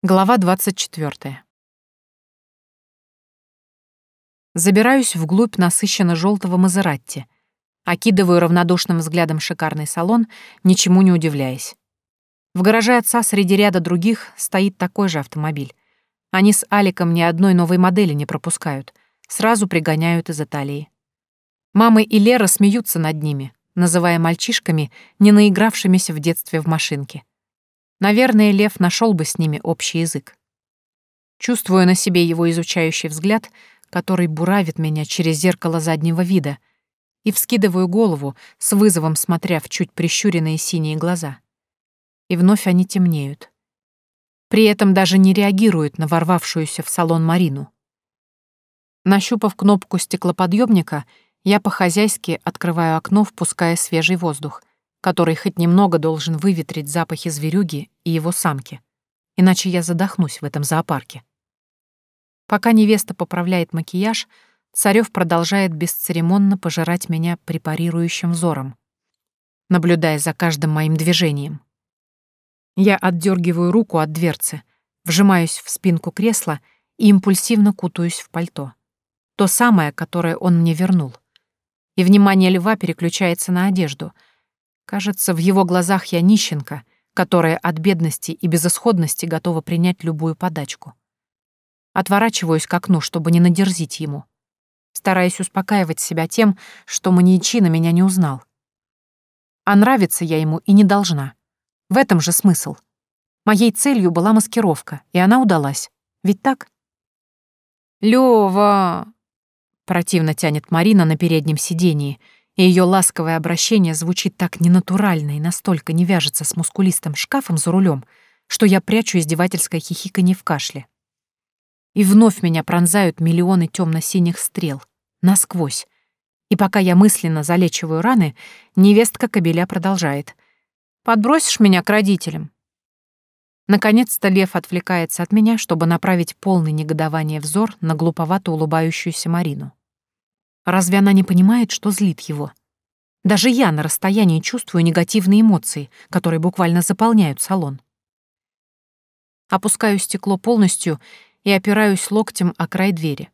Глава 24. Забираюсь вглубь насыщенно желтого Мазератти, окидываю равнодушным взглядом шикарный салон, ничему не удивляясь. В гараже отца среди ряда других стоит такой же автомобиль. Они с Аликом ни одной новой модели не пропускают, сразу пригоняют из Италии. Мамы и Лера смеются над ними, называя мальчишками, не наигравшимися в детстве в машинке. Наверное, Лев нашел бы с ними общий язык. Чувствую на себе его изучающий взгляд, который буравит меня через зеркало заднего вида, и вскидываю голову, с вызовом смотря в чуть прищуренные синие глаза. И вновь они темнеют. При этом даже не реагируют на ворвавшуюся в салон Марину. Нащупав кнопку стеклоподъемника, я по-хозяйски открываю окно, впуская свежий воздух, который хоть немного должен выветрить запахи зверюги и его самки. Иначе я задохнусь в этом зоопарке. Пока невеста поправляет макияж, Царёв продолжает бесцеремонно пожирать меня препарирующим взором, наблюдая за каждым моим движением. Я отдергиваю руку от дверцы, вжимаюсь в спинку кресла и импульсивно кутаюсь в пальто. То самое, которое он мне вернул. И внимание льва переключается на одежду — Кажется, в его глазах я нищенка, которая от бедности и безысходности готова принять любую подачку. Отворачиваюсь к окну, чтобы не надерзить ему. Стараюсь успокаивать себя тем, что маньячина меня не узнал. А нравиться я ему и не должна. В этом же смысл. Моей целью была маскировка, и она удалась. Ведь так? «Лёва!» — противно тянет Марина на переднем сидении — и ее ласковое обращение звучит так ненатурально и настолько не вяжется с мускулистым шкафом за рулем, что я прячу издевательское хихиканье в кашле. И вновь меня пронзают миллионы темно-синих стрел. Насквозь. И пока я мысленно залечиваю раны, невестка кобеля продолжает. «Подбросишь меня к родителям?» Наконец-то лев отвлекается от меня, чтобы направить полный негодование взор на глуповато улыбающуюся Марину. Разве она не понимает, что злит его? Даже я на расстоянии чувствую негативные эмоции, которые буквально заполняют салон. Опускаю стекло полностью и опираюсь локтем о край двери.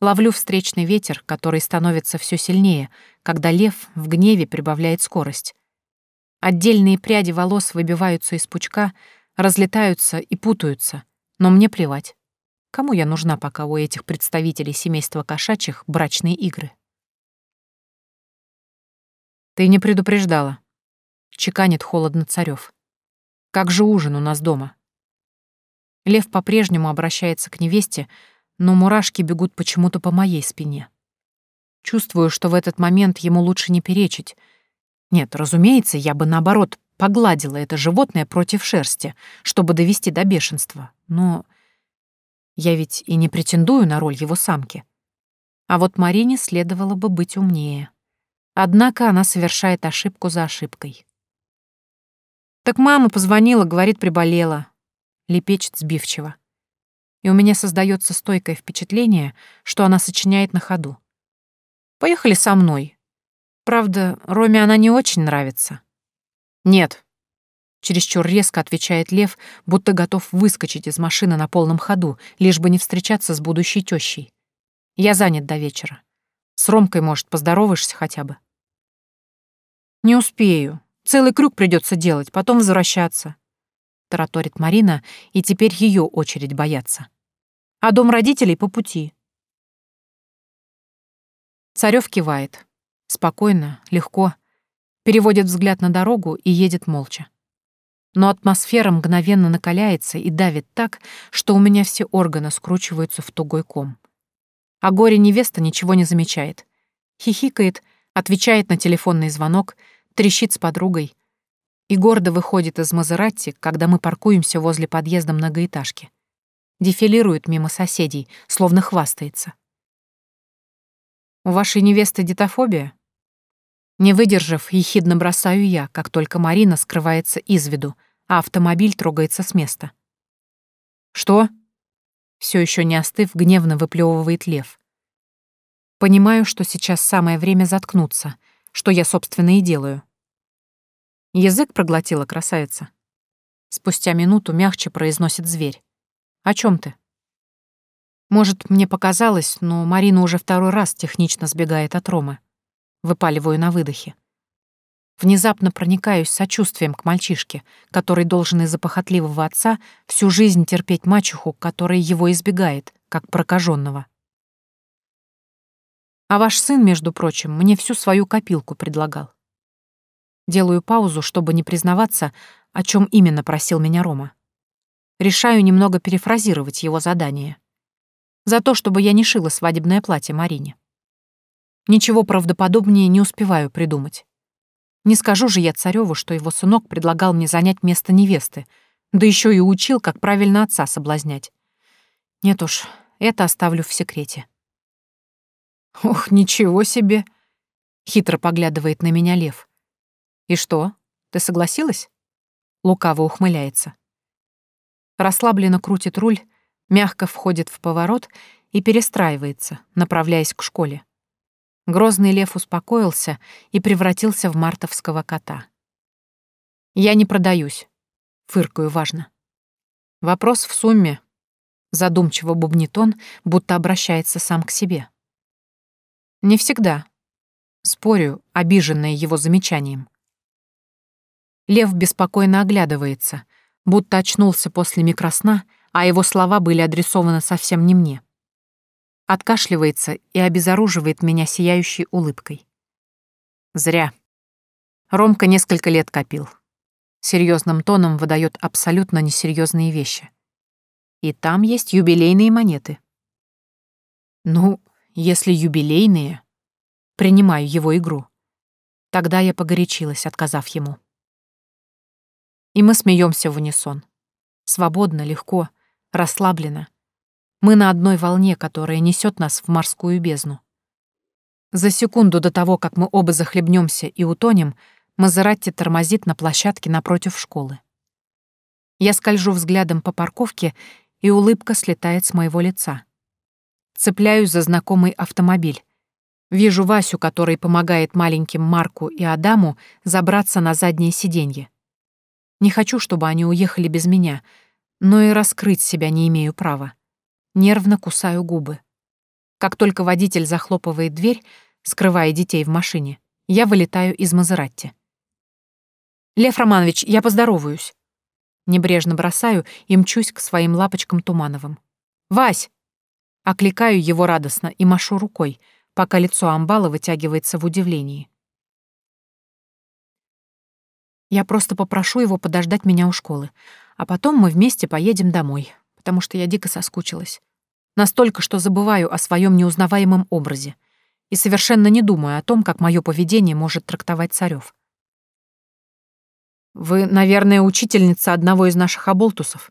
Ловлю встречный ветер, который становится все сильнее, когда лев в гневе прибавляет скорость. Отдельные пряди волос выбиваются из пучка, разлетаются и путаются, но мне плевать. Кому я нужна, пока у этих представителей семейства кошачьих брачные игры? Ты не предупреждала. Чеканит холодно Царёв. Как же ужин у нас дома? Лев по-прежнему обращается к невесте, но мурашки бегут почему-то по моей спине. Чувствую, что в этот момент ему лучше не перечить. Нет, разумеется, я бы, наоборот, погладила это животное против шерсти, чтобы довести до бешенства. Но я ведь и не претендую на роль его самки. А вот Марине следовало бы быть умнее. Однако она совершает ошибку за ошибкой. «Так мама позвонила, говорит, приболела», — лепечет сбивчиво. И у меня создается стойкое впечатление, что она сочиняет на ходу. «Поехали со мной. Правда, Роме она не очень нравится». «Нет», Чересчур резко отвечает Лев, будто готов выскочить из машины на полном ходу, лишь бы не встречаться с будущей тещей. Я занят до вечера. С Ромкой, может, поздороваешься хотя бы? Не успею. Целый крюк придется делать, потом возвращаться. Тараторит Марина, и теперь ее очередь бояться. А дом родителей по пути. Царев кивает. Спокойно, легко. Переводит взгляд на дорогу и едет молча но атмосфера мгновенно накаляется и давит так, что у меня все органы скручиваются в тугой ком. А горе-невеста ничего не замечает. Хихикает, отвечает на телефонный звонок, трещит с подругой и гордо выходит из Мазератти, когда мы паркуемся возле подъезда многоэтажки. Дефилирует мимо соседей, словно хвастается. «У вашей невесты детофобия?» Не выдержав, ехидно бросаю я, как только Марина скрывается из виду — а автомобиль трогается с места. «Что?» Все еще не остыв, гневно выплевывает лев. Понимаю, что сейчас самое время заткнуться, что я, собственно, и делаю. Язык проглотила красавица. Спустя минуту мягче произносит зверь. «О чем ты?» Может, мне показалось, но Марина уже второй раз технично сбегает от Ромы. Выпаливаю на выдохе. Внезапно проникаюсь сочувствием к мальчишке, который должен из-за похотливого отца всю жизнь терпеть мачеху, которая его избегает, как прокаженного. А ваш сын, между прочим, мне всю свою копилку предлагал. Делаю паузу, чтобы не признаваться, о чем именно просил меня Рома. Решаю немного перефразировать его задание. За то, чтобы я не шила свадебное платье Марине. Ничего правдоподобнее не успеваю придумать. Не скажу же я цареву, что его сынок предлагал мне занять место невесты, да еще и учил, как правильно отца соблазнять. Нет уж, это оставлю в секрете. «Ох, ничего себе!» — хитро поглядывает на меня лев. «И что, ты согласилась?» Лукаво ухмыляется. Расслабленно крутит руль, мягко входит в поворот и перестраивается, направляясь к школе. Грозный лев успокоился и превратился в мартовского кота. «Я не продаюсь», — фыркаю важно. «Вопрос в сумме», — задумчиво бубнит он, будто обращается сам к себе. «Не всегда», — спорю, обиженная его замечанием. Лев беспокойно оглядывается, будто очнулся после микросна, а его слова были адресованы совсем не мне. Откашливается и обезоруживает меня сияющей улыбкой. Зря. Ромка несколько лет копил. Серьезным тоном выдает абсолютно несерьезные вещи. И там есть юбилейные монеты. Ну, если юбилейные, принимаю его игру. Тогда я погорячилась, отказав ему. И мы смеемся в унисон. Свободно, легко, расслабленно. Мы на одной волне, которая несет нас в морскую бездну. За секунду до того, как мы оба захлебнемся и утонем, Мазератти тормозит на площадке напротив школы. Я скольжу взглядом по парковке, и улыбка слетает с моего лица. Цепляюсь за знакомый автомобиль. Вижу Васю, который помогает маленьким Марку и Адаму забраться на заднее сиденье. Не хочу, чтобы они уехали без меня, но и раскрыть себя не имею права. Нервно кусаю губы. Как только водитель захлопывает дверь, скрывая детей в машине, я вылетаю из Мазератти. «Лев Романович, я поздороваюсь». Небрежно бросаю и мчусь к своим лапочкам Тумановым. «Вась!» Окликаю его радостно и машу рукой, пока лицо амбала вытягивается в удивлении. Я просто попрошу его подождать меня у школы, а потом мы вместе поедем домой, потому что я дико соскучилась. Настолько, что забываю о своем неузнаваемом образе и совершенно не думаю о том, как мое поведение может трактовать Царев. «Вы, наверное, учительница одного из наших оболтусов?»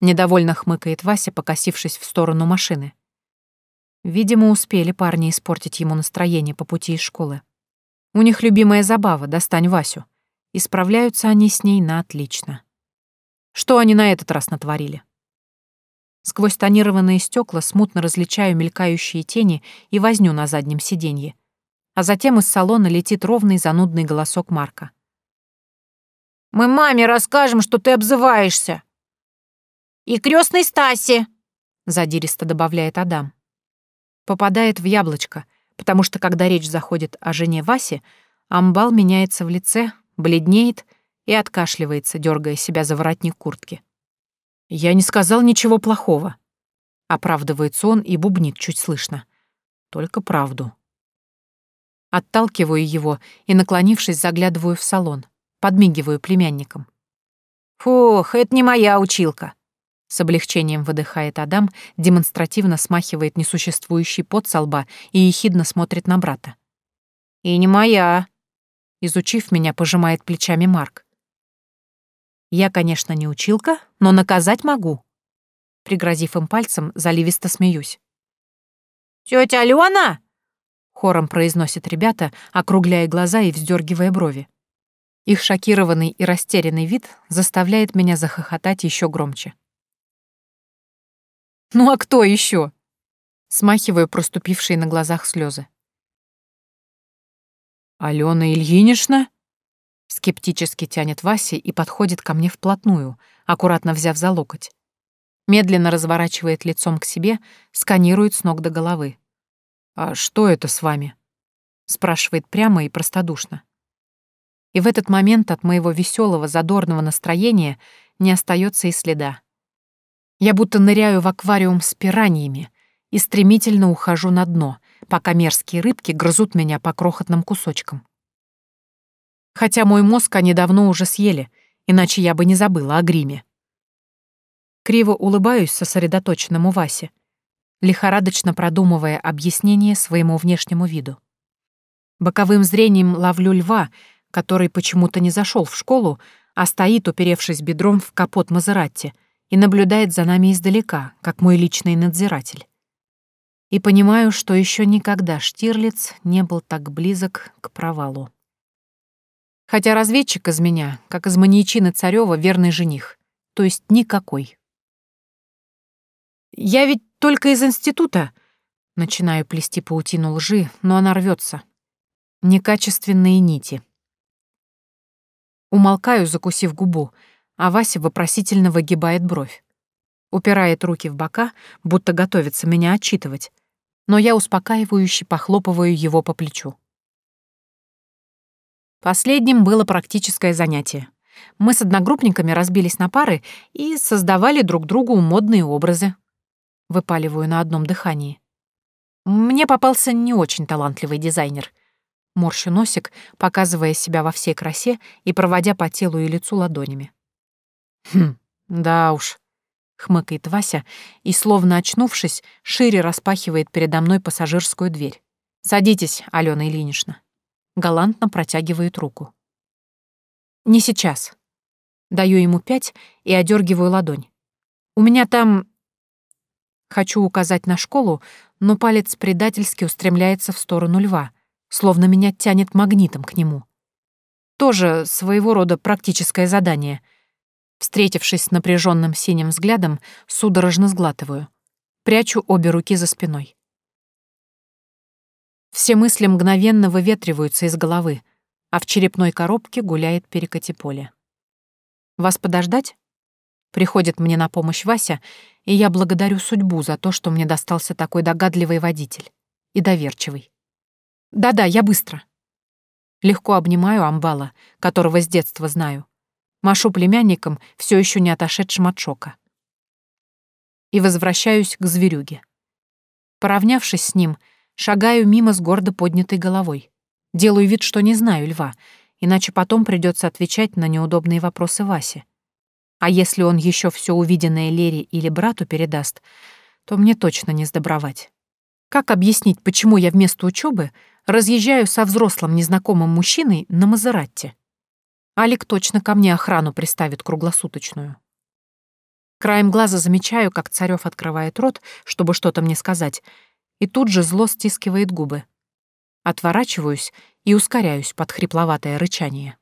Недовольно хмыкает Вася, покосившись в сторону машины. Видимо, успели парни испортить ему настроение по пути из школы. У них любимая забава «Достань Васю» и справляются они с ней на отлично. Что они на этот раз натворили? Сквозь тонированные стекла смутно различаю мелькающие тени и возню на заднем сиденье. А затем из салона летит ровный занудный голосок Марка. «Мы маме расскажем, что ты обзываешься!» «И крестной Стасе!» — задиристо добавляет Адам. Попадает в яблочко, потому что, когда речь заходит о жене Васи, амбал меняется в лице, бледнеет и откашливается, дергая себя за воротник куртки. «Я не сказал ничего плохого», — оправдывается он и бубнит чуть слышно. «Только правду». Отталкиваю его и, наклонившись, заглядываю в салон, подмигиваю племянникам. «Фух, это не моя училка», — с облегчением выдыхает Адам, демонстративно смахивает несуществующий пот со лба и ехидно смотрит на брата. «И не моя», Изучив меня, пожимает плечами Марк. Я, конечно, не училка, но наказать могу. Пригрозив им пальцем, заливисто смеюсь. «Тётя Алена!» — хором произносят ребята, округляя глаза и вздергивая брови. Их шокированный и растерянный вид заставляет меня захохотать еще громче. «Ну а кто еще? Смахиваю проступившие на глазах слезы. «Алена Ильинична?» Скептически тянет Вася и подходит ко мне вплотную, аккуратно взяв за локоть. Медленно разворачивает лицом к себе, сканирует с ног до головы. «А что это с вами?» спрашивает прямо и простодушно. И в этот момент от моего веселого, задорного настроения не остается и следа. Я будто ныряю в аквариум с пираньями и стремительно ухожу на дно, пока мерзкие рыбки грызут меня по крохотным кусочкам. Хотя мой мозг они давно уже съели, иначе я бы не забыла о гриме. Криво улыбаюсь сосредоточенному Васе, лихорадочно продумывая объяснение своему внешнему виду. Боковым зрением ловлю льва, который почему-то не зашел в школу, а стоит, уперевшись бедром в капот Мазератти, и наблюдает за нами издалека, как мой личный надзиратель. И понимаю, что еще никогда Штирлиц не был так близок к провалу. Хотя разведчик из меня, как из маньячины Царёва, верный жених, то есть никакой. «Я ведь только из института», — начинаю плести паутину лжи, но она рвется, Некачественные нити. Умолкаю, закусив губу, а Вася вопросительно выгибает бровь. Упирает руки в бока, будто готовится меня отчитывать, но я успокаивающе похлопываю его по плечу. Последним было практическое занятие. Мы с одногруппниками разбились на пары и создавали друг другу модные образы. Выпаливаю на одном дыхании. Мне попался не очень талантливый дизайнер — Морщу носик, показывая себя во всей красе и проводя по телу и лицу ладонями. «Хм, да уж», — хмыкает Вася и, словно очнувшись, шире распахивает передо мной пассажирскую дверь. «Садитесь, Алена Ильинична». Галантно протягивает руку. «Не сейчас». Даю ему пять и одергиваю ладонь. «У меня там...» Хочу указать на школу, но палец предательски устремляется в сторону льва — словно меня тянет магнитом к нему. Тоже своего рода практическое задание. Встретившись с напряженным синим взглядом, судорожно сглатываю. Прячу обе руки за спиной. Все мысли мгновенно выветриваются из головы, а в черепной коробке гуляет перекати поле. «Вас подождать?» Приходит мне на помощь Вася, и я благодарю судьбу за то, что мне достался такой догадливый водитель и доверчивый. Да-да, я быстро. Легко обнимаю амбала, которого с детства знаю. Машу племянником, все еще не отошедшим от шока. И возвращаюсь к зверюге. Поравнявшись с ним, шагаю мимо с гордо поднятой головой. Делаю вид, что не знаю льва, иначе потом придется отвечать на неудобные вопросы Васи. А если он еще все увиденное Лере или брату передаст, то мне точно не сдобровать. Как объяснить, почему я вместо учебы разъезжаю со взрослым незнакомым мужчиной на Мазератте? Алик точно ко мне охрану приставит круглосуточную. Краем глаза замечаю, как Царёв открывает рот, чтобы что-то мне сказать, и тут же зло стискивает губы. Отворачиваюсь и ускоряюсь под хрипловатое рычание.